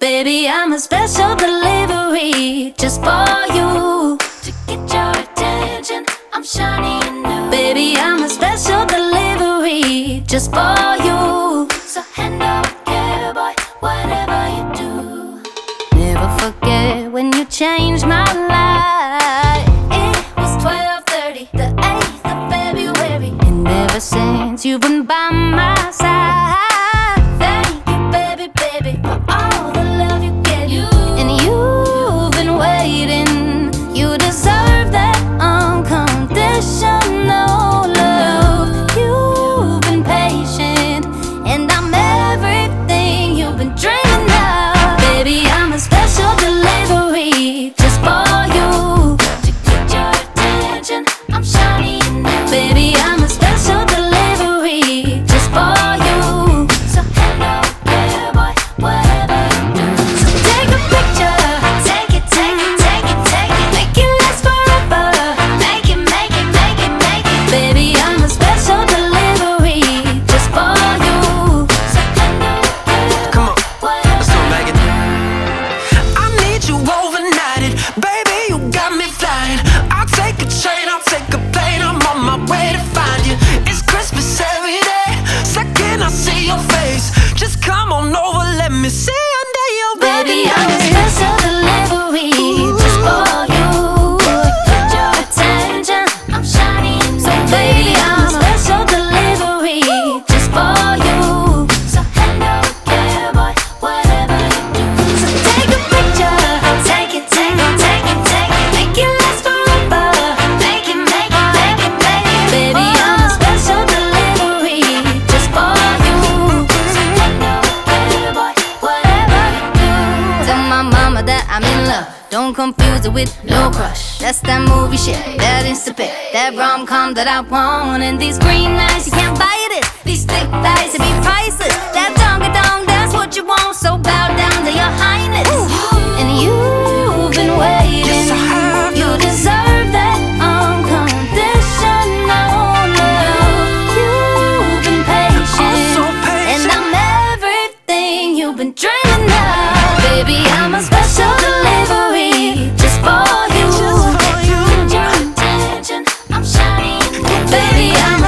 Baby, I'm a special delivery just for you. To get your attention, I'm shiny and new. Baby, I'm a special delivery just for you. So hand over care, boy, whatever you do. Never forget when you changed my life. It was 12:30, the 8th of February, and ever since you've been by my side. say I'm in love. Don't confuse it with no crush. That's that movie shit, that insta pic, that rom com that I want. And these green eyes, you can't buy it. These thick thighs, they be priceless. Baby, I'm